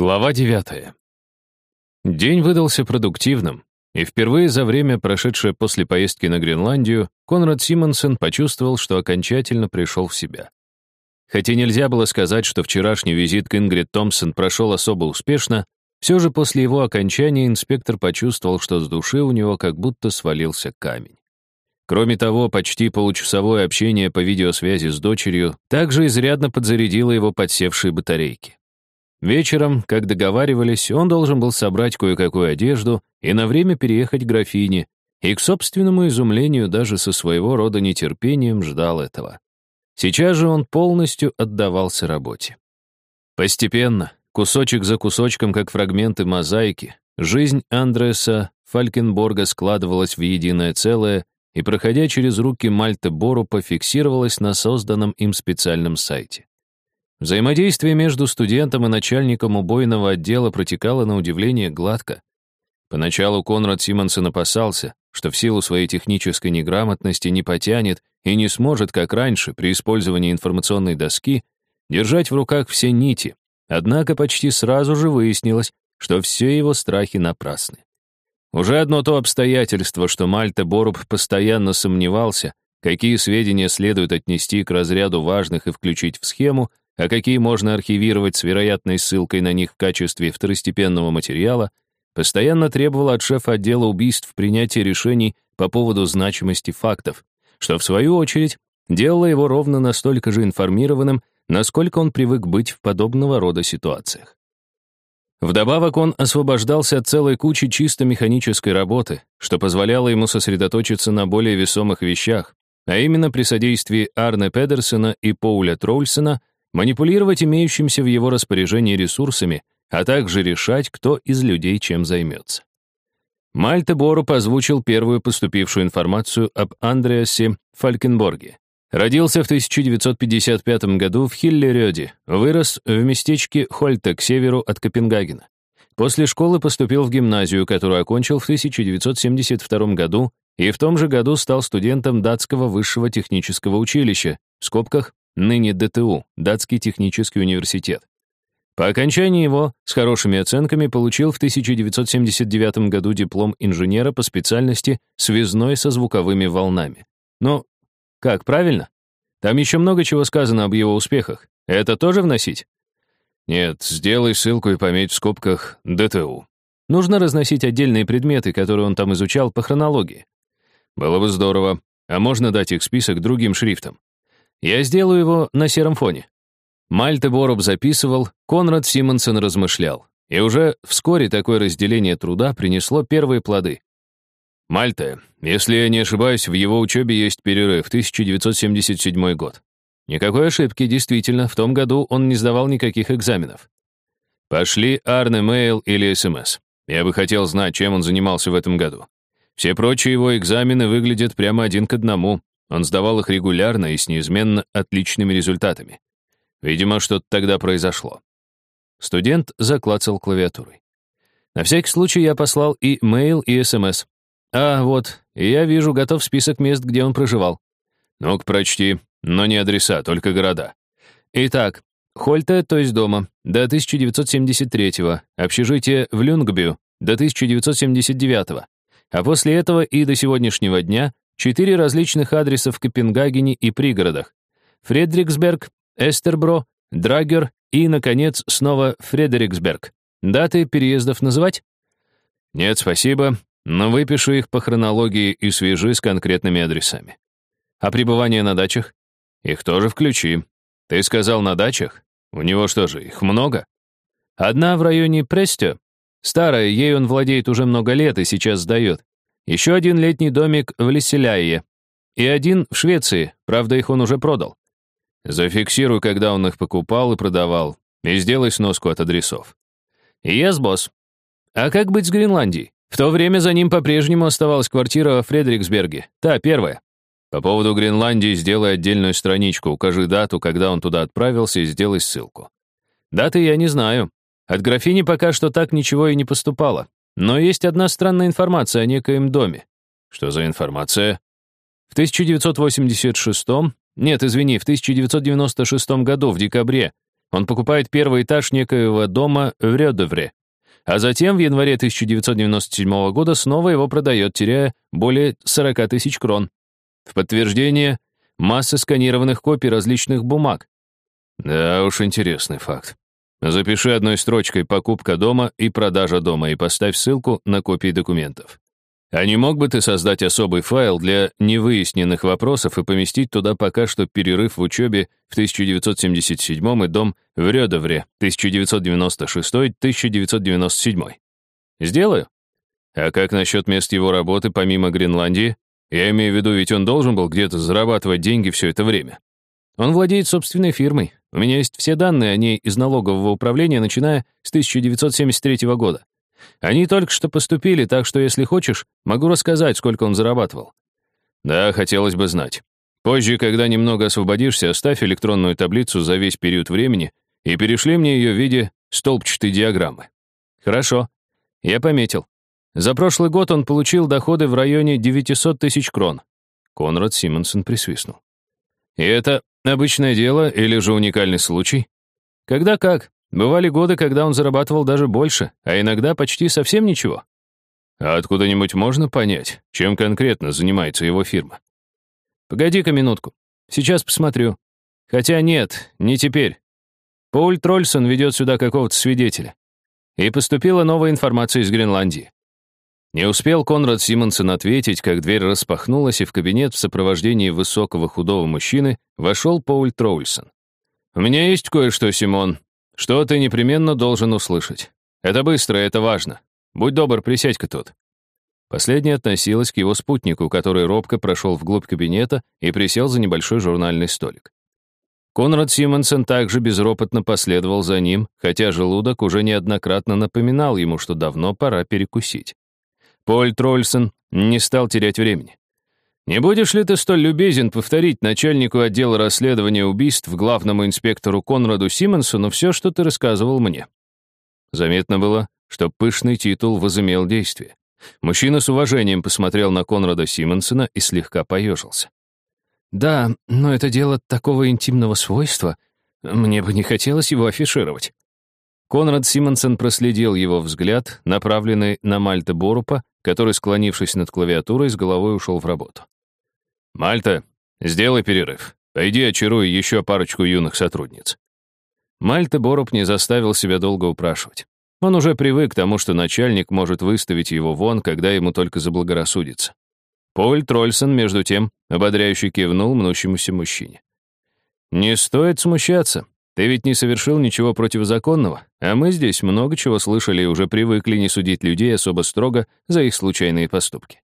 Глава 9. День выдался продуктивным, и впервые за время, прошедшее после поездки на Гренландию, Конрад Симонсон почувствовал, что окончательно пришел в себя. Хотя нельзя было сказать, что вчерашний визит к Ингрид Томпсон прошел особо успешно, все же после его окончания инспектор почувствовал, что с души у него как будто свалился камень. Кроме того, почти получасовое общение по видеосвязи с дочерью также изрядно подзарядило его подсевшие батарейки. Вечером, как договаривались, он должен был собрать кое-какую одежду и на время переехать к графине, и к собственному изумлению даже со своего рода нетерпением ждал этого. Сейчас же он полностью отдавался работе. Постепенно, кусочек за кусочком, как фрагменты мозаики, жизнь Андреса Фалькенборга складывалась в единое целое и, проходя через руки Мальте Борупа, фиксировалась на созданном им специальном сайте. Взаимодействие между студентом и начальником убойного отдела протекало на удивление гладко. Поначалу Конрад Симонсон опасался, что в силу своей технической неграмотности не потянет и не сможет, как раньше, при использовании информационной доски, держать в руках все нити, однако почти сразу же выяснилось, что все его страхи напрасны. Уже одно то обстоятельство, что Мальта Боруб постоянно сомневался, какие сведения следует отнести к разряду важных и включить в схему, а какие можно архивировать с вероятной ссылкой на них в качестве второстепенного материала, постоянно требовала от шефа отдела убийств принятия решений по поводу значимости фактов, что, в свою очередь, делало его ровно настолько же информированным, насколько он привык быть в подобного рода ситуациях. Вдобавок он освобождался от целой кучи чисто механической работы, что позволяло ему сосредоточиться на более весомых вещах, а именно при содействии Арне Педерсона и Поуля Трольсона манипулировать имеющимся в его распоряжении ресурсами, а также решать, кто из людей чем займется. Мальте Бору озвучил первую поступившую информацию об Андреасе Фалькенборге. Родился в 1955 году в Хиллерёде, вырос в местечке Хольте к северу от Копенгагена. После школы поступил в гимназию, которую окончил в 1972 году, и в том же году стал студентом датского высшего технического училища, в скобках ныне ДТУ, Датский технический университет. По окончании его с хорошими оценками получил в 1979 году диплом инженера по специальности связной со звуковыми волнами. Ну, как, правильно? Там еще много чего сказано об его успехах. Это тоже вносить? Нет, сделай ссылку и пометь в скобках ДТУ. Нужно разносить отдельные предметы, которые он там изучал по хронологии. Было бы здорово. А можно дать их список другим шрифтом. Я сделаю его на сером фоне. Мальте Боруб записывал, Конрад Симонсон размышлял. И уже вскоре такое разделение труда принесло первые плоды. Мальте, если я не ошибаюсь, в его учебе есть перерыв, 1977 год. Никакой ошибки, действительно, в том году он не сдавал никаких экзаменов. Пошли Арне Мейл или СМС. Я бы хотел знать, чем он занимался в этом году. Все прочие его экзамены выглядят прямо один к одному, он сдавал их регулярно и с неизменно отличными результатами. Видимо, что-то тогда произошло. Студент заклацал клавиатурой. На всякий случай я послал и мейл, и СМС. А, вот, я вижу, готов список мест, где он проживал. Ну-ка, прочти, но не адреса, только города. Итак, Хольте, то есть дома, до 1973-го, общежитие в Люнгбю, до 1979-го, а после этого и до сегодняшнего дня Четыре различных адреса в Копенгагене и пригородах. Фредриксберг, Эстербро, Драгер и, наконец, снова Фредериксберг. Даты переездов называть? Нет, спасибо, но выпишу их по хронологии и свяжи с конкретными адресами. А пребывание на дачах? Их тоже включи. Ты сказал на дачах? У него что же, их много? Одна в районе Престё. Старая, ей он владеет уже много лет и сейчас сдает. Еще один летний домик в Лиселяе. И один в Швеции, правда, их он уже продал. Зафиксируй, когда он их покупал и продавал, и сделай сноску от адресов. Yes, босс. А как быть с Гренландией? В то время за ним по-прежнему оставалась квартира во Фредериксберге, та первая. По поводу Гренландии сделай отдельную страничку, укажи дату, когда он туда отправился, и сделай ссылку. Даты я не знаю. От графини пока что так ничего и не поступало. Но есть одна странная информация о некоем доме. Что за информация? В 1986 нет, извини, в 1996 году, в декабре, он покупает первый этаж некоего дома в Рёдовре, а затем в январе 1997 года снова его продает, теряя более 40 тысяч крон. В подтверждение масса сканированных копий различных бумаг. Да уж, интересный факт. Запиши одной строчкой «покупка дома» и «продажа дома» и поставь ссылку на копии документов. А не мог бы ты создать особый файл для невыясненных вопросов и поместить туда пока что перерыв в учебе в 1977 и дом в Рёдовре 1996-1997? Сделаю. А как насчет мест его работы помимо Гренландии? Я имею в виду, ведь он должен был где-то зарабатывать деньги все это время. Он владеет собственной фирмой. У меня есть все данные о ней из налогового управления, начиная с 1973 года. Они только что поступили, так что, если хочешь, могу рассказать, сколько он зарабатывал. Да, хотелось бы знать. Позже, когда немного освободишься, оставь электронную таблицу за весь период времени и перешли мне ее в виде столбчатой диаграммы. Хорошо. Я пометил. За прошлый год он получил доходы в районе 900 тысяч крон. Конрад Симонсон присвистнул. И это обычное дело или же уникальный случай? Когда как. Бывали годы, когда он зарабатывал даже больше, а иногда почти совсем ничего. А откуда-нибудь можно понять, чем конкретно занимается его фирма? Погоди-ка минутку. Сейчас посмотрю. Хотя нет, не теперь. Пауль Трольсон ведет сюда какого-то свидетеля. И поступила новая информация из Гренландии. Не успел Конрад Симонсон ответить, как дверь распахнулась, и в кабинет в сопровождении высокого худого мужчины вошел Пауль Трольсон. «У меня есть кое-что, Симон», что ты непременно должен услышать. Это быстро, это важно. Будь добр, присядь-ка тут». Последняя относилась к его спутнику, который робко прошел вглубь кабинета и присел за небольшой журнальный столик. Конрад Симонсон также безропотно последовал за ним, хотя желудок уже неоднократно напоминал ему, что давно пора перекусить. Поль Трольсон не стал терять времени. Не будешь ли ты столь любезен повторить начальнику отдела расследования убийств главному инспектору Конраду Симонсону все, что ты рассказывал мне?» Заметно было, что пышный титул возымел действие. Мужчина с уважением посмотрел на Конрада Симонсона и слегка поежился. «Да, но это дело такого интимного свойства. Мне бы не хотелось его афишировать». Конрад Симонсон проследил его взгляд, направленный на Мальта Борупа, который, склонившись над клавиатурой, с головой ушел в работу. «Мальта, сделай перерыв. Пойди очаруй еще парочку юных сотрудниц». Мальта Боруб не заставил себя долго упрашивать. Он уже привык к тому, что начальник может выставить его вон, когда ему только заблагорассудится. Поль Трольсон, между тем, ободряюще кивнул мнущемуся мужчине. «Не стоит смущаться. Ты ведь не совершил ничего противозаконного, а мы здесь много чего слышали и уже привыкли не судить людей особо строго за их случайные поступки.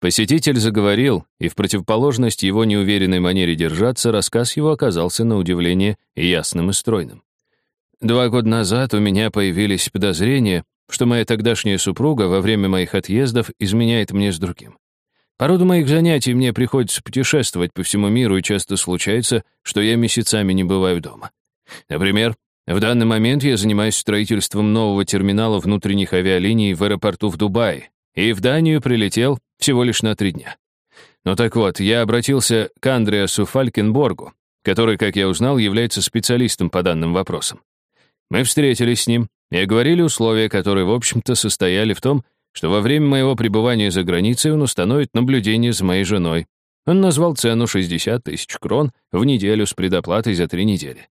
Посетитель заговорил, и в противоположность его неуверенной манере держаться, рассказ его оказался на удивление ясным и стройным. Два года назад у меня появились подозрения, что моя тогдашняя супруга во время моих отъездов изменяет мне с другим. По роду моих занятий мне приходится путешествовать по всему миру, и часто случается, что я месяцами не бываю дома. Например, в данный момент я занимаюсь строительством нового терминала внутренних авиалиний в аэропорту в Дубае, и в Данию прилетел всего лишь на три дня. Ну так вот, я обратился к Андреасу Фалькенборгу, который, как я узнал, является специалистом по данным вопросам. Мы встретились с ним и оговорили условия, которые, в общем-то, состояли в том, что во время моего пребывания за границей он установит наблюдение за моей женой. Он назвал цену 60 тысяч крон в неделю с предоплатой за три недели.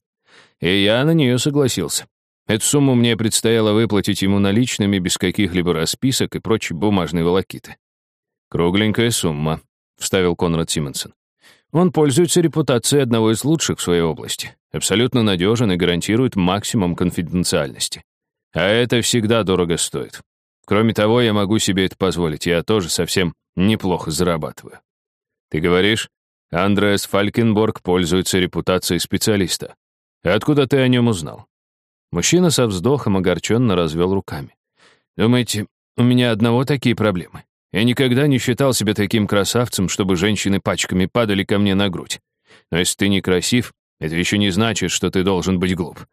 И я на нее согласился. Эту сумму мне предстояло выплатить ему наличными без каких-либо расписок и прочей бумажной волокиты. «Кругленькая сумма», — вставил Конрад Симонсон. «Он пользуется репутацией одного из лучших в своей области, абсолютно надежен и гарантирует максимум конфиденциальности. А это всегда дорого стоит. Кроме того, я могу себе это позволить, я тоже совсем неплохо зарабатываю. Ты говоришь, Андреас Фалькенборг пользуется репутацией специалиста. Откуда ты о нем узнал? Мужчина со вздохом огорченно развел руками. «Думаете, у меня одного такие проблемы? Я никогда не считал себя таким красавцем, чтобы женщины пачками падали ко мне на грудь. Но если ты не красив, это еще не значит, что ты должен быть глуп.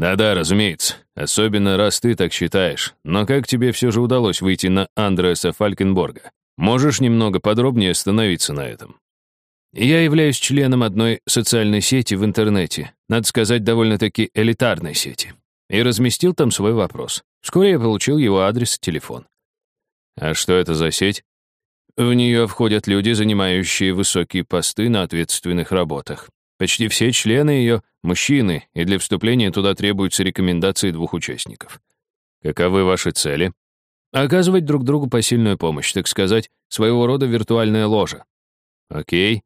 Да-да, разумеется, особенно раз ты так считаешь. Но как тебе все же удалось выйти на Андреаса Фалькенборга? Можешь немного подробнее остановиться на этом? Я являюсь членом одной социальной сети в интернете, надо сказать, довольно-таки элитарной сети, и разместил там свой вопрос. Вскоре я получил его адрес и телефон. А что это за сеть? В нее входят люди, занимающие высокие посты на ответственных работах. Почти все члены ее — мужчины, и для вступления туда требуются рекомендации двух участников. Каковы ваши цели? Оказывать друг другу посильную помощь, так сказать, своего рода виртуальная ложа. Окей.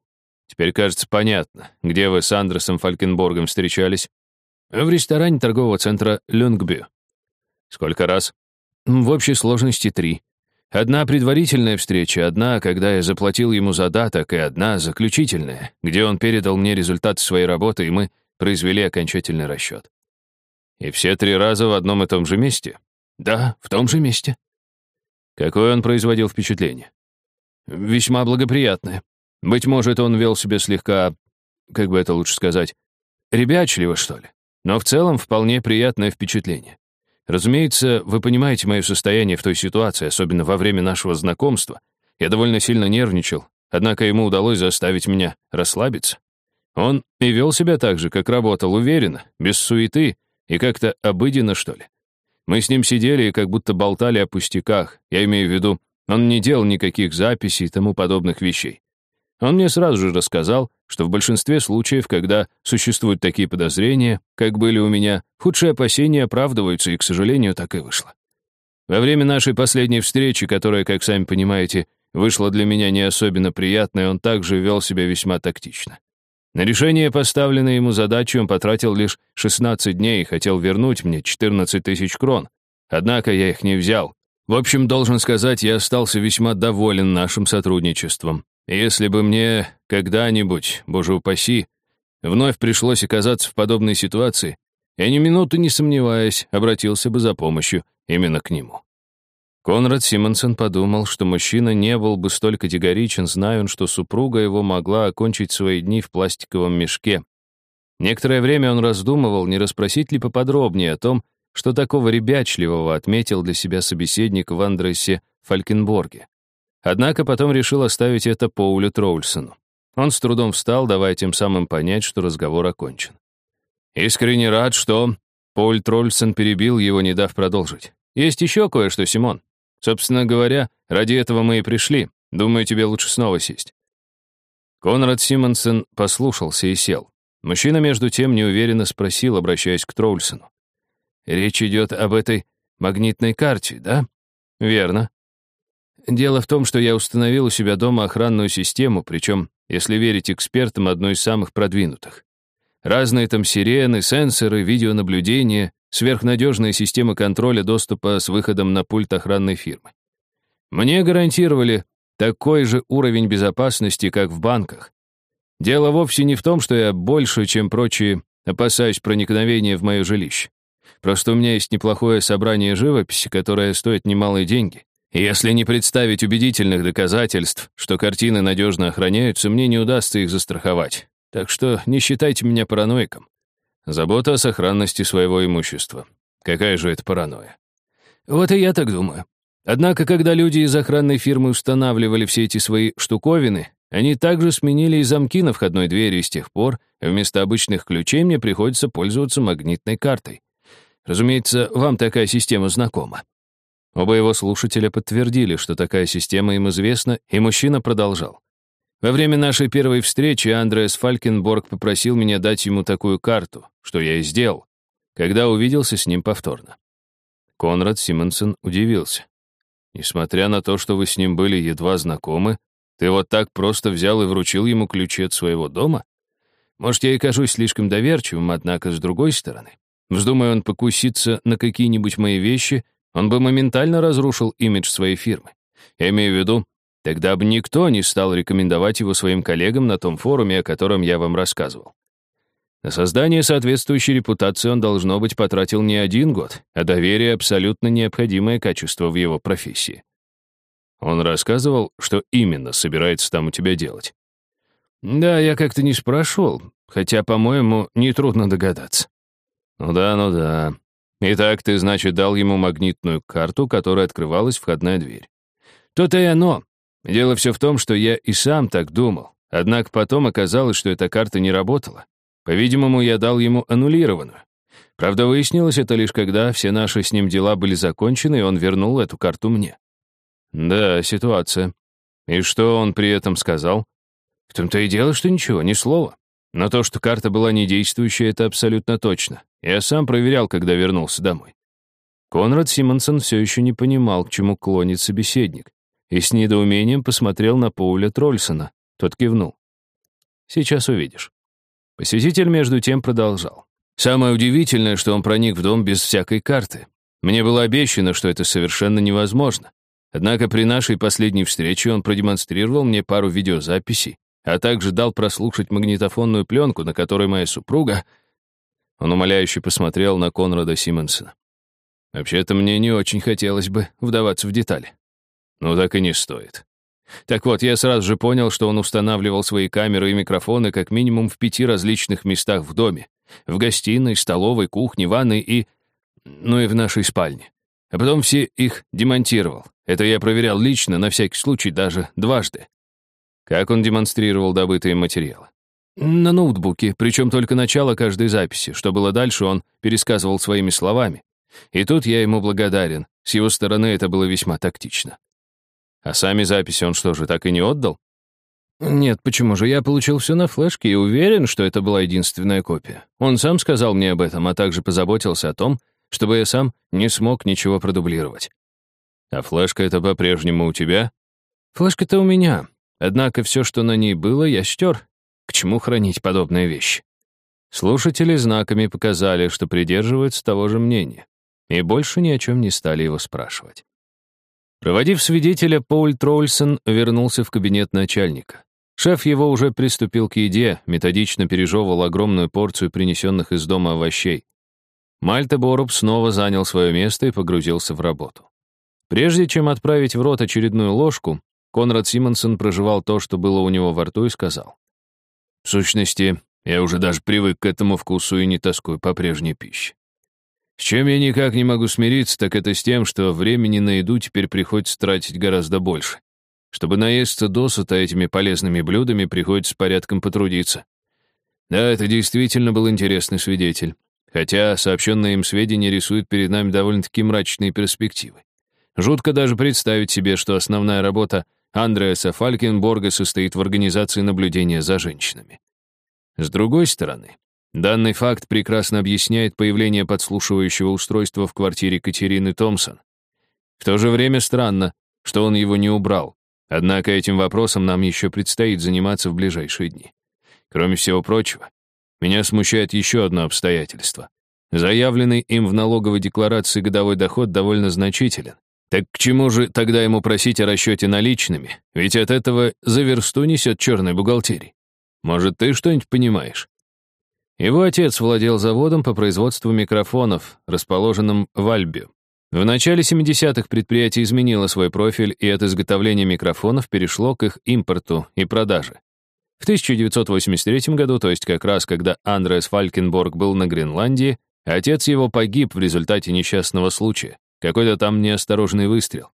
Теперь, кажется, понятно, где вы с Андресом Фалькенборгом встречались. В ресторане торгового центра Люнгбю. Сколько раз? В общей сложности три. Одна предварительная встреча, одна, когда я заплатил ему задаток, и одна заключительная, где он передал мне результаты своей работы, и мы произвели окончательный расчет. И все три раза в одном и том же месте? Да, в том же месте. Какое он производил впечатление? Весьма благоприятное. Быть может, он вел себя слегка, как бы это лучше сказать, ребячливо, что ли. Но в целом вполне приятное впечатление. Разумеется, вы понимаете мое состояние в той ситуации, особенно во время нашего знакомства. Я довольно сильно нервничал, однако ему удалось заставить меня расслабиться. Он и вел себя так же, как работал, уверенно, без суеты и как-то обыденно, что ли. Мы с ним сидели и как будто болтали о пустяках. Я имею в виду, он не делал никаких записей и тому подобных вещей. Он мне сразу же рассказал, что в большинстве случаев, когда существуют такие подозрения, как были у меня, худшие опасения оправдываются, и, к сожалению, так и вышло. Во время нашей последней встречи, которая, как сами понимаете, вышла для меня не особенно приятной, он также вел себя весьма тактично. На решение поставленной ему задачи он потратил лишь 16 дней и хотел вернуть мне 14 тысяч крон. Однако я их не взял. В общем, должен сказать, я остался весьма доволен нашим сотрудничеством. Если бы мне когда-нибудь, боже упаси, вновь пришлось оказаться в подобной ситуации, я ни минуты не сомневаясь, обратился бы за помощью именно к нему. Конрад Симонсон подумал, что мужчина не был бы столь категоричен, зная он, что супруга его могла окончить свои дни в пластиковом мешке. Некоторое время он раздумывал, не расспросить ли поподробнее о том, что такого ребячливого отметил для себя собеседник в Андресе Фалькенборге. Однако потом решил оставить это Поулю Троульсону. Он с трудом встал, давая тем самым понять, что разговор окончен. «Искренне рад, что...» Поль Трольсон перебил его, не дав продолжить. «Есть еще кое-что, Симон. Собственно говоря, ради этого мы и пришли. Думаю, тебе лучше снова сесть». Конрад Симонсон послушался и сел. Мужчина, между тем, неуверенно спросил, обращаясь к Троульсону. «Речь идет об этой магнитной карте, да?» «Верно. Дело в том, что я установил у себя дома охранную систему, причем, если верить экспертам, одной из самых продвинутых. Разные там сирены, сенсоры, видеонаблюдение, сверхнадежная система контроля доступа с выходом на пульт охранной фирмы. Мне гарантировали такой же уровень безопасности, как в банках. Дело вовсе не в том, что я больше, чем прочие, опасаюсь проникновения в мое жилище. Просто у меня есть неплохое собрание живописи, которое стоит немалые деньги. И если не представить убедительных доказательств, что картины надежно охраняются, мне не удастся их застраховать. Так что не считайте меня параноиком. Забота о сохранности своего имущества. Какая же это паранойя? Вот и я так думаю. Однако, когда люди из охранной фирмы устанавливали все эти свои штуковины, они также сменили и замки на входной двери, и с тех пор вместо обычных ключей мне приходится пользоваться магнитной картой. Разумеется, вам такая система знакома. Оба его слушателя подтвердили, что такая система им известна, и мужчина продолжал. Во время нашей первой встречи Андреас Фалькенборг попросил меня дать ему такую карту, что я и сделал, когда увиделся с ним повторно. Конрад Симонсон удивился. Несмотря на то, что вы с ним были едва знакомы, ты вот так просто взял и вручил ему ключи от своего дома? Может, я и кажусь слишком доверчивым, однако, с другой стороны. Вздумая он покуситься на какие-нибудь мои вещи, он бы моментально разрушил имидж своей фирмы. Я имею в виду, Тогда бы никто не стал рекомендовать его своим коллегам на том форуме, о котором я вам рассказывал. На создание соответствующей репутации он, должно быть, потратил не один год, а доверие — абсолютно необходимое качество в его профессии. Он рассказывал, что именно собирается там у тебя делать. Да, я как-то не спрашивал, хотя, по-моему, нетрудно догадаться. Ну да, ну да. Итак, ты, значит, дал ему магнитную карту, которой открывалась входная дверь. То-то и оно. Дело все в том, что я и сам так думал. Однако потом оказалось, что эта карта не работала. По-видимому, я дал ему аннулированную. Правда, выяснилось это лишь когда все наши с ним дела были закончены, и он вернул эту карту мне. Да, ситуация. И что он при этом сказал? В том-то и дело, что ничего, ни слова. Но то, что карта была недействующая, это абсолютно точно. Я сам проверял, когда вернулся домой. Конрад Симонсон все еще не понимал, к чему клонит собеседник, и с недоумением посмотрел на Пауля Трольсона. Тот кивнул. «Сейчас увидишь». Посетитель между тем продолжал. «Самое удивительное, что он проник в дом без всякой карты. Мне было обещано, что это совершенно невозможно. Однако при нашей последней встрече он продемонстрировал мне пару видеозаписей, а также дал прослушать магнитофонную пленку, на которой моя супруга... Он умоляюще посмотрел на Конрада Симонсона. Вообще-то мне не очень хотелось бы вдаваться в детали. Ну так и не стоит. Так вот, я сразу же понял, что он устанавливал свои камеры и микрофоны как минимум в пяти различных местах в доме. В гостиной, столовой, кухне, ванной и... ну и в нашей спальне. А потом все их демонтировал. Это я проверял лично, на всякий случай, даже дважды. Как он демонстрировал добытые материалы? На ноутбуке, причем только начало каждой записи. Что было дальше, он пересказывал своими словами. И тут я ему благодарен. С его стороны это было весьма тактично. А сами записи он что же, так и не отдал? Нет, почему же? Я получил все на флешке и уверен, что это была единственная копия. Он сам сказал мне об этом, а также позаботился о том, чтобы я сам не смог ничего продублировать. А флешка это по-прежнему у тебя? Флешка-то у меня. Однако все, что на ней было, я стер. К чему хранить подобные вещи? Слушатели знаками показали, что придерживаются того же мнения, и больше ни о чем не стали его спрашивать. Проводив свидетеля, Пауль Трольсон вернулся в кабинет начальника. Шеф его уже приступил к еде, методично пережевывал огромную порцию принесенных из дома овощей. Мальта Боруб снова занял свое место и погрузился в работу. Прежде чем отправить в рот очередную ложку, Конрад Симонсон проживал то, что было у него во рту, и сказал. «В сущности, я уже даже привык к этому вкусу и не тоскую по прежней пище. С чем я никак не могу смириться, так это с тем, что времени на еду теперь приходится тратить гораздо больше. Чтобы наесться досыта этими полезными блюдами, приходится порядком потрудиться. Да, это действительно был интересный свидетель. Хотя сообщенные им сведения рисуют перед нами довольно-таки мрачные перспективы. Жутко даже представить себе, что основная работа Андреаса Фалькенборга состоит в организации наблюдения за женщинами. С другой стороны, данный факт прекрасно объясняет появление подслушивающего устройства в квартире Катерины Томпсон. В то же время странно, что он его не убрал. Однако этим вопросом нам еще предстоит заниматься в ближайшие дни. Кроме всего прочего, меня смущает еще одно обстоятельство. Заявленный им в налоговой декларации годовой доход довольно значителен. Так к чему же тогда ему просить о расчете наличными? Ведь от этого за версту несет черной бухгалтерии. Может, ты что-нибудь понимаешь? Его отец владел заводом по производству микрофонов, расположенным в Альбе. В начале 70-х предприятие изменило свой профиль и от изготовления микрофонов перешло к их импорту и продаже. В 1983 году, то есть как раз когда Андреас Фалькенборг был на Гренландии, отец его погиб в результате несчастного случая, какой-то там неосторожный выстрел.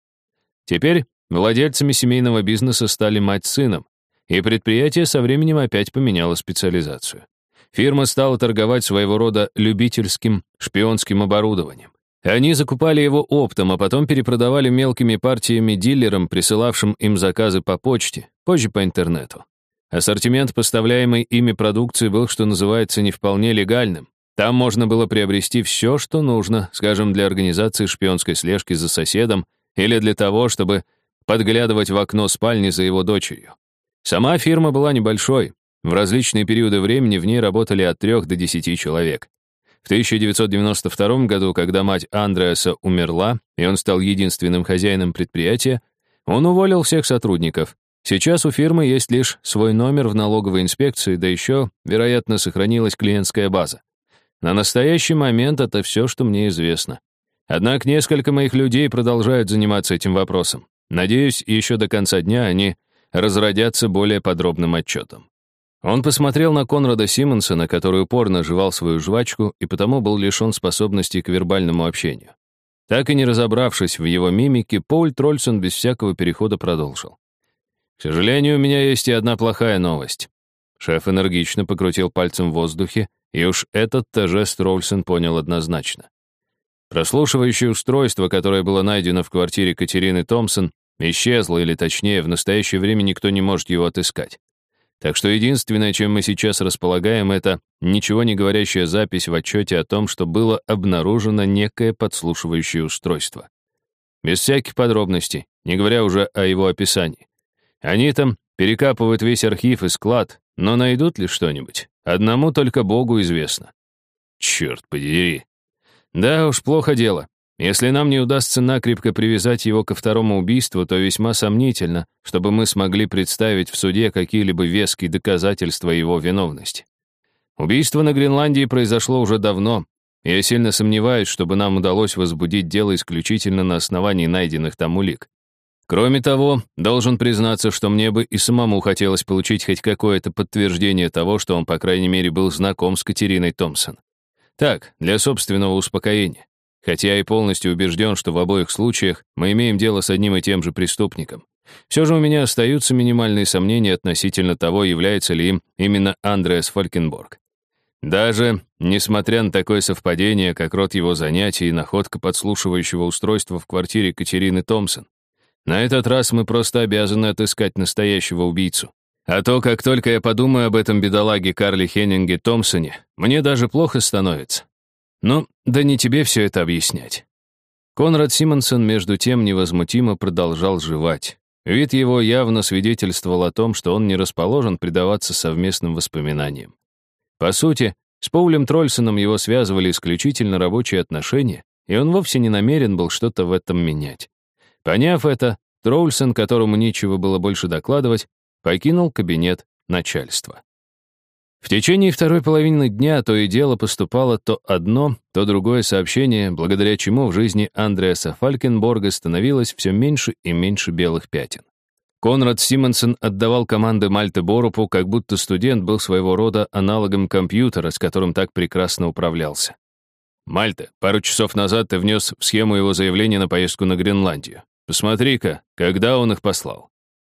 Теперь владельцами семейного бизнеса стали мать с сыном, и предприятие со временем опять поменяло специализацию. Фирма стала торговать своего рода любительским шпионским оборудованием. Они закупали его оптом, а потом перепродавали мелкими партиями дилерам, присылавшим им заказы по почте, позже по интернету. Ассортимент поставляемой ими продукции был, что называется, не вполне легальным. Там можно было приобрести все, что нужно, скажем, для организации шпионской слежки за соседом или для того, чтобы подглядывать в окно спальни за его дочерью. Сама фирма была небольшой. В различные периоды времени в ней работали от 3 до 10 человек. В 1992 году, когда мать Андреаса умерла, и он стал единственным хозяином предприятия, он уволил всех сотрудников. Сейчас у фирмы есть лишь свой номер в налоговой инспекции, да еще, вероятно, сохранилась клиентская база. На настоящий момент это все, что мне известно. Однако несколько моих людей продолжают заниматься этим вопросом. Надеюсь, еще до конца дня они разродятся более подробным отчетом. Он посмотрел на Конрада Симонсона, который упорно жевал свою жвачку и потому был лишен способности к вербальному общению. Так и не разобравшись в его мимике, Поль Трольсон без всякого перехода продолжил. «К сожалению, у меня есть и одна плохая новость. Шеф энергично покрутил пальцем в воздухе, и уж этот-то жест Рольсон понял однозначно. Прослушивающее устройство, которое было найдено в квартире Катерины Томпсон, исчезло, или точнее, в настоящее время никто не может его отыскать. Так что единственное, чем мы сейчас располагаем, это ничего не говорящая запись в отчете о том, что было обнаружено некое подслушивающее устройство. Без всяких подробностей, не говоря уже о его описании. Они там перекапывают весь архив и склад, но найдут ли что-нибудь? Одному только Богу известно. Черт подери. Да уж, плохо дело. Если нам не удастся накрепко привязать его ко второму убийству, то весьма сомнительно, чтобы мы смогли представить в суде какие-либо веские доказательства его виновности. Убийство на Гренландии произошло уже давно. Я сильно сомневаюсь, чтобы нам удалось возбудить дело исключительно на основании найденных там улик. Кроме того, должен признаться, что мне бы и самому хотелось получить хоть какое-то подтверждение того, что он, по крайней мере, был знаком с Катериной Томпсон. Так, для собственного успокоения. Хотя и полностью убежден, что в обоих случаях мы имеем дело с одним и тем же преступником. Все же у меня остаются минимальные сомнения относительно того, является ли им именно Андреас Фалькенборг. Даже несмотря на такое совпадение, как род его занятий и находка подслушивающего устройства в квартире Катерины Томпсон, на этот раз мы просто обязаны отыскать настоящего убийцу. А то, как только я подумаю об этом бедолаге Карле Хеннинге Томпсоне, мне даже плохо становится. Ну, да не тебе все это объяснять. Конрад Симонсон, между тем, невозмутимо продолжал жевать. Вид его явно свидетельствовал о том, что он не расположен предаваться совместным воспоминаниям. По сути, с Поулем Трольсоном его связывали исключительно рабочие отношения, и он вовсе не намерен был что-то в этом менять. Поняв это, Троульсон, которому нечего было больше докладывать, покинул кабинет начальства. В течение второй половины дня то и дело поступало то одно, то другое сообщение, благодаря чему в жизни Андреаса Фалькенборга становилось все меньше и меньше белых пятен. Конрад Симонсон отдавал команды Мальте Борупу, как будто студент был своего рода аналогом компьютера, с которым так прекрасно управлялся. «Мальте, пару часов назад ты внес в схему его заявления на поездку на Гренландию. Посмотри-ка, когда он их послал».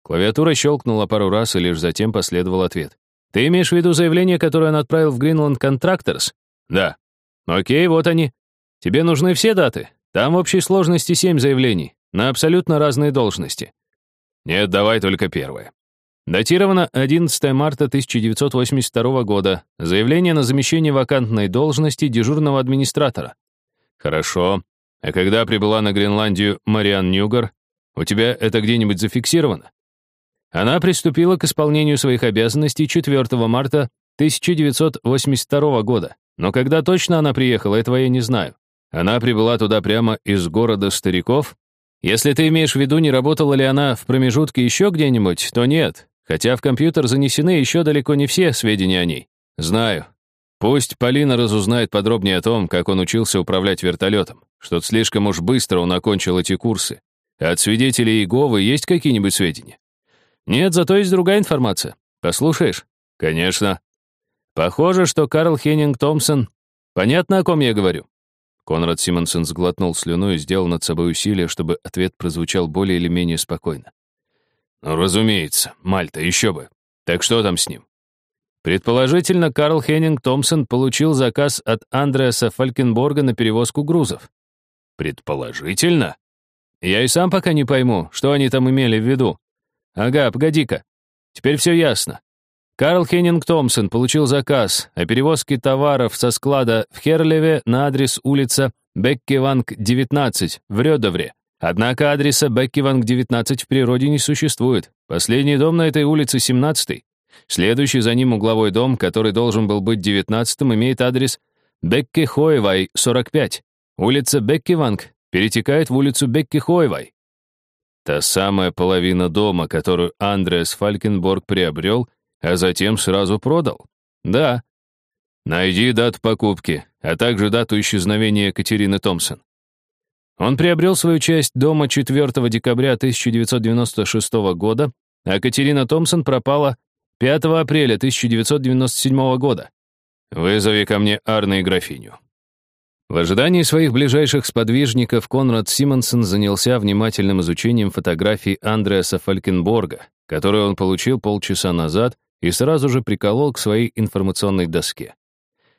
Клавиатура щелкнула пару раз, и лишь затем последовал ответ. «Ты имеешь в виду заявление, которое он отправил в Greenland Contractors?» «Да». «Окей, вот они. Тебе нужны все даты? Там в общей сложности семь заявлений, на абсолютно разные должности». «Нет, давай только первое. Датировано 11 марта 1982 года. Заявление на замещение вакантной должности дежурного администратора. Хорошо. А когда прибыла на Гренландию Мариан Ньюгар, у тебя это где-нибудь зафиксировано? Она приступила к исполнению своих обязанностей 4 марта 1982 года. Но когда точно она приехала, этого я не знаю. Она прибыла туда прямо из города стариков. Если ты имеешь в виду, не работала ли она в промежутке еще где-нибудь, то нет. Хотя в компьютер занесены еще далеко не все сведения о ней. Знаю. Пусть Полина разузнает подробнее о том, как он учился управлять вертолетом. Что-то слишком уж быстро он окончил эти курсы. от свидетелей Иеговы есть какие-нибудь сведения? Нет, зато есть другая информация. Послушаешь? Конечно. Похоже, что Карл Хеннинг Томпсон... Понятно, о ком я говорю? Конрад Симонсон сглотнул слюну и сделал над собой усилие, чтобы ответ прозвучал более или менее спокойно. Ну, разумеется, Мальта, еще бы. Так что там с ним? Предположительно, Карл Хеннинг Томпсон получил заказ от Андреаса Фалькенборга на перевозку грузов. Предположительно? Я и сам пока не пойму, что они там имели в виду. Ага, погоди-ка. Теперь все ясно. Карл Хеннинг Томпсон получил заказ о перевозке товаров со склада в Херлеве на адрес улица Беккеванг, 19, в Рёдовре. Однако адреса Беккиванг-19 в природе не существует. Последний дом на этой улице 17-й. Следующий за ним угловой дом, который должен был быть 19-м, имеет адрес Бекке-Хоевай, 45. Улица Беккиванг перетекает в улицу Бекке-Хоевай. Та самая половина дома, которую Андреас Фалькенборг приобрел, а затем сразу продал. Да. Найди дату покупки, а также дату исчезновения Екатерины Томпсон. Он приобрел свою часть дома 4 декабря 1996 года, а Катерина Томпсон пропала 5 апреля 1997 года. Вызови ко мне Арна и графиню. В ожидании своих ближайших сподвижников Конрад Симонсон занялся внимательным изучением фотографий Андреаса Фалькенборга, которые он получил полчаса назад и сразу же приколол к своей информационной доске.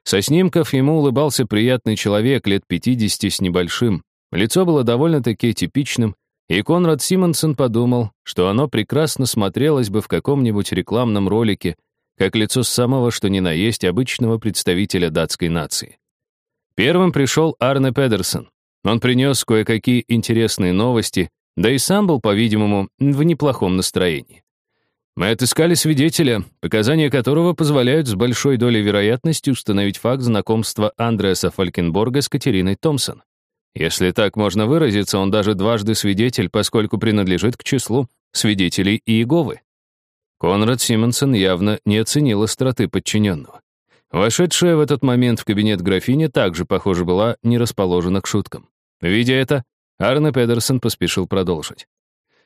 Со снимков ему улыбался приятный человек лет 50 с небольшим. Лицо было довольно-таки типичным, и Конрад Симонсон подумал, что оно прекрасно смотрелось бы в каком-нибудь рекламном ролике, как лицо самого что ни на есть обычного представителя датской нации. Первым пришел Арне Педерсон. Он принес кое-какие интересные новости, да и сам был, по-видимому, в неплохом настроении. Мы отыскали свидетеля, показания которого позволяют с большой долей вероятности установить факт знакомства Андреаса Фалькенборга с Катериной Томпсон. Если так можно выразиться, он даже дважды свидетель, поскольку принадлежит к числу свидетелей Иеговы. Конрад Симонсон явно не оценил остроты подчиненного. Вошедшая в этот момент в кабинет графиня также, похоже, была не расположена к шуткам. Видя это, Арне Педерсон поспешил продолжить.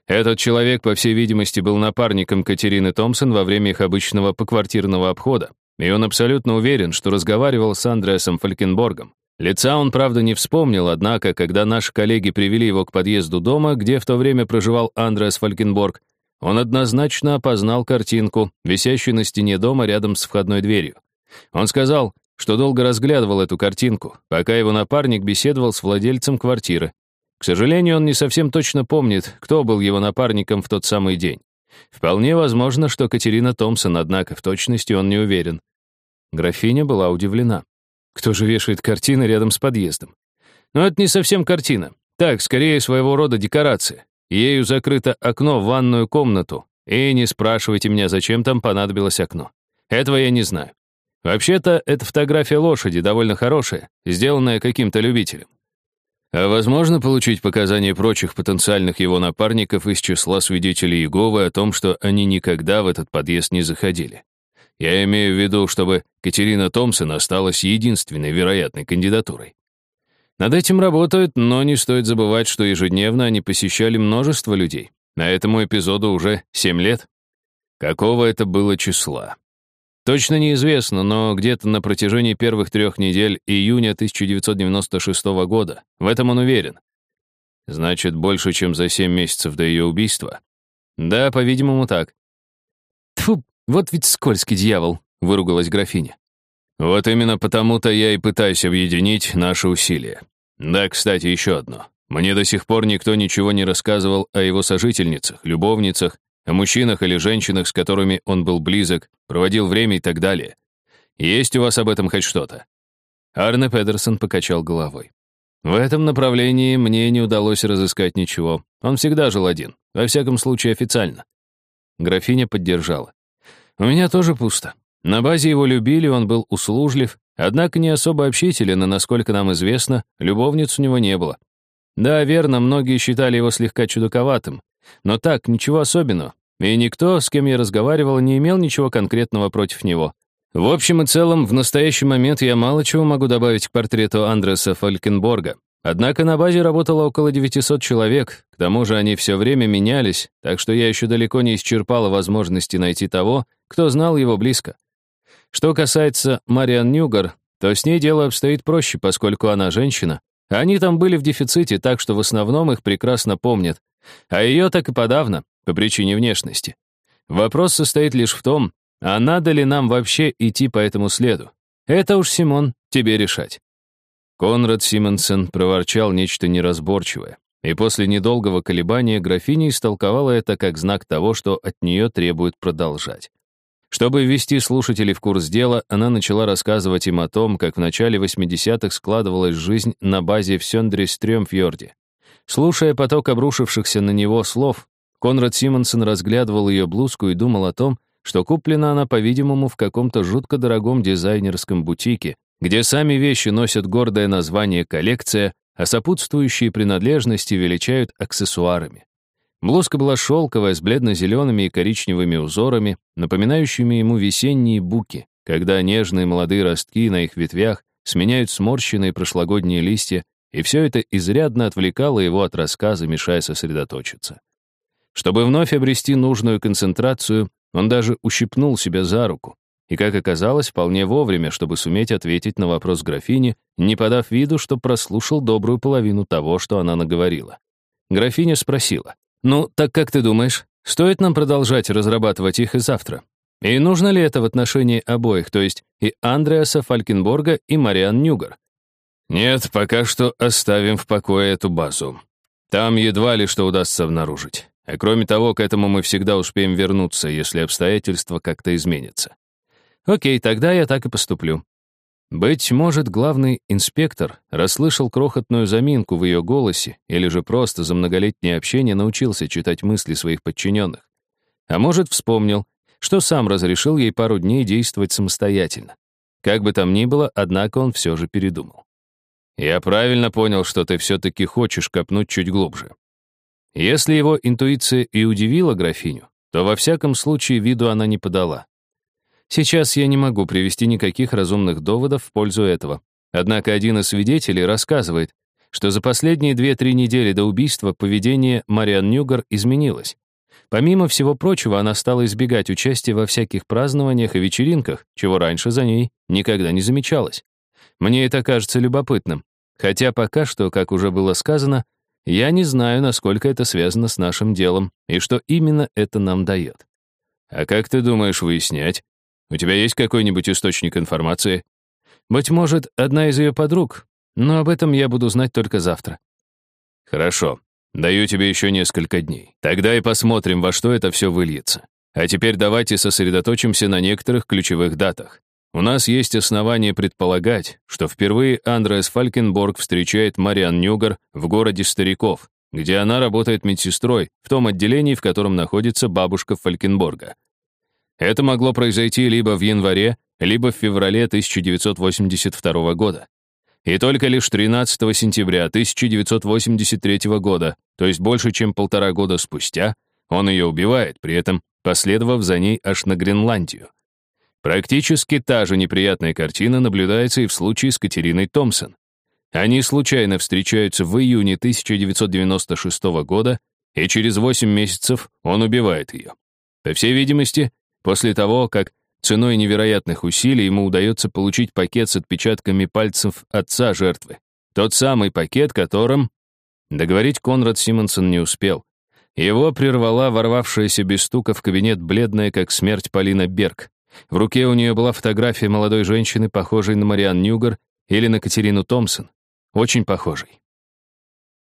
Этот человек, по всей видимости, был напарником Катерины Томпсон во время их обычного поквартирного обхода, и он абсолютно уверен, что разговаривал с Андреасом Фалькенборгом. Лица он, правда, не вспомнил, однако, когда наши коллеги привели его к подъезду дома, где в то время проживал Андреас Фалькенборг, он однозначно опознал картинку, висящую на стене дома рядом с входной дверью. Он сказал, что долго разглядывал эту картинку, пока его напарник беседовал с владельцем квартиры. К сожалению, он не совсем точно помнит, кто был его напарником в тот самый день. Вполне возможно, что Катерина Томпсон, однако в точности он не уверен. Графиня была удивлена. Кто же вешает картины рядом с подъездом? Но это не совсем картина. Так, скорее, своего рода декорация. Ею закрыто окно в ванную комнату. И не спрашивайте меня, зачем там понадобилось окно. Этого я не знаю. Вообще-то, это фотография лошади, довольно хорошая, сделанная каким-то любителем. А возможно получить показания прочих потенциальных его напарников из числа свидетелей Иеговы о том, что они никогда в этот подъезд не заходили. Я имею в виду, чтобы Катерина Томпсон осталась единственной вероятной кандидатурой. Над этим работают, но не стоит забывать, что ежедневно они посещали множество людей. На этому эпизоду уже 7 лет. Какого это было числа? Точно неизвестно, но где-то на протяжении первых трех недель июня 1996 года. В этом он уверен. Значит, больше, чем за 7 месяцев до ее убийства. Да, по-видимому, так. «Вот ведь скользкий дьявол», — выругалась графиня. «Вот именно потому-то я и пытаюсь объединить наши усилия. Да, кстати, еще одно. Мне до сих пор никто ничего не рассказывал о его сожительницах, любовницах, о мужчинах или женщинах, с которыми он был близок, проводил время и так далее. Есть у вас об этом хоть что-то?» Арне Педерсон покачал головой. В этом направлении мне не удалось разыскать ничего. Он всегда жил один, во всяком случае официально. Графиня поддержала. У меня тоже пусто. На базе его любили, он был услужлив, однако не особо общителен, и, насколько нам известно, любовниц у него не было. Да, верно, многие считали его слегка чудаковатым. Но так, ничего особенного. И никто, с кем я разговаривал, не имел ничего конкретного против него. В общем и целом, в настоящий момент я мало чего могу добавить к портрету Андреса Фалькенборга. Однако на базе работало около 900 человек, к тому же они все время менялись, так что я еще далеко не исчерпала возможности найти того, кто знал его близко. Что касается Мариан Ньюгар, то с ней дело обстоит проще, поскольку она женщина. Они там были в дефиците, так что в основном их прекрасно помнят. А ее так и подавно, по причине внешности. Вопрос состоит лишь в том, а надо ли нам вообще идти по этому следу. Это уж, Симон, тебе решать. Конрад Симонсен проворчал нечто неразборчивое, и после недолгого колебания графиня истолковала это как знак того, что от нее требует продолжать. Чтобы ввести слушателей в курс дела, она начала рассказывать им о том, как в начале 80-х складывалась жизнь на базе в Сёндре-Стрёмфьорде. Слушая поток обрушившихся на него слов, Конрад Симонсон разглядывал ее блузку и думал о том, что куплена она, по-видимому, в каком-то жутко дорогом дизайнерском бутике, где сами вещи носят гордое название «коллекция», а сопутствующие принадлежности величают аксессуарами. Блузка была шелковая, с бледно-зелеными и коричневыми узорами, напоминающими ему весенние буки, когда нежные молодые ростки на их ветвях сменяют сморщенные прошлогодние листья, и все это изрядно отвлекало его от рассказа, мешая сосредоточиться. Чтобы вновь обрести нужную концентрацию, он даже ущипнул себя за руку, и, как оказалось, вполне вовремя, чтобы суметь ответить на вопрос графини, не подав виду, что прослушал добрую половину того, что она наговорила. Графиня спросила, «Ну, так как ты думаешь, стоит нам продолжать разрабатывать их и завтра? И нужно ли это в отношении обоих, то есть и Андреаса Фалькенборга, и Мариан Нюгар? Нет, пока что оставим в покое эту базу. Там едва ли что удастся обнаружить. А кроме того, к этому мы всегда успеем вернуться, если обстоятельства как-то изменятся. Окей, тогда я так и поступлю. Быть может, главный инспектор расслышал крохотную заминку в ее голосе или же просто за многолетнее общение научился читать мысли своих подчиненных. А может, вспомнил, что сам разрешил ей пару дней действовать самостоятельно. Как бы там ни было, однако он все же передумал. «Я правильно понял, что ты все-таки хочешь копнуть чуть глубже». Если его интуиция и удивила графиню, то во всяком случае виду она не подала. Сейчас я не могу привести никаких разумных доводов в пользу этого. Однако один из свидетелей рассказывает, что за последние 2-3 недели до убийства поведение Мариан Ньюгар изменилось. Помимо всего прочего, она стала избегать участия во всяких празднованиях и вечеринках, чего раньше за ней никогда не замечалось. Мне это кажется любопытным, хотя пока что, как уже было сказано, я не знаю, насколько это связано с нашим делом и что именно это нам дает. А как ты думаешь выяснять? У тебя есть какой-нибудь источник информации? Быть может, одна из ее подруг, но об этом я буду знать только завтра. Хорошо. Даю тебе еще несколько дней. Тогда и посмотрим, во что это все выльется. А теперь давайте сосредоточимся на некоторых ключевых датах. У нас есть основания предполагать, что впервые Андреас Фалькенборг встречает Мариан Нюгар в городе Стариков, где она работает медсестрой в том отделении, в котором находится бабушка Фалькенборга. Это могло произойти либо в январе, либо в феврале 1982 года. И только лишь 13 сентября 1983 года, то есть больше, чем полтора года спустя, он ее убивает, при этом последовав за ней аж на Гренландию. Практически та же неприятная картина наблюдается и в случае с Катериной Томпсон. Они случайно встречаются в июне 1996 года, и через 8 месяцев он убивает ее. По всей видимости, После того, как ценой невероятных усилий ему удается получить пакет с отпечатками пальцев отца жертвы. Тот самый пакет, которым... Договорить Конрад Симонсон не успел. Его прервала ворвавшаяся без стука в кабинет бледная, как смерть Полина Берг. В руке у нее была фотография молодой женщины, похожей на Мариан Ньюгар или на Катерину Томпсон. Очень похожей.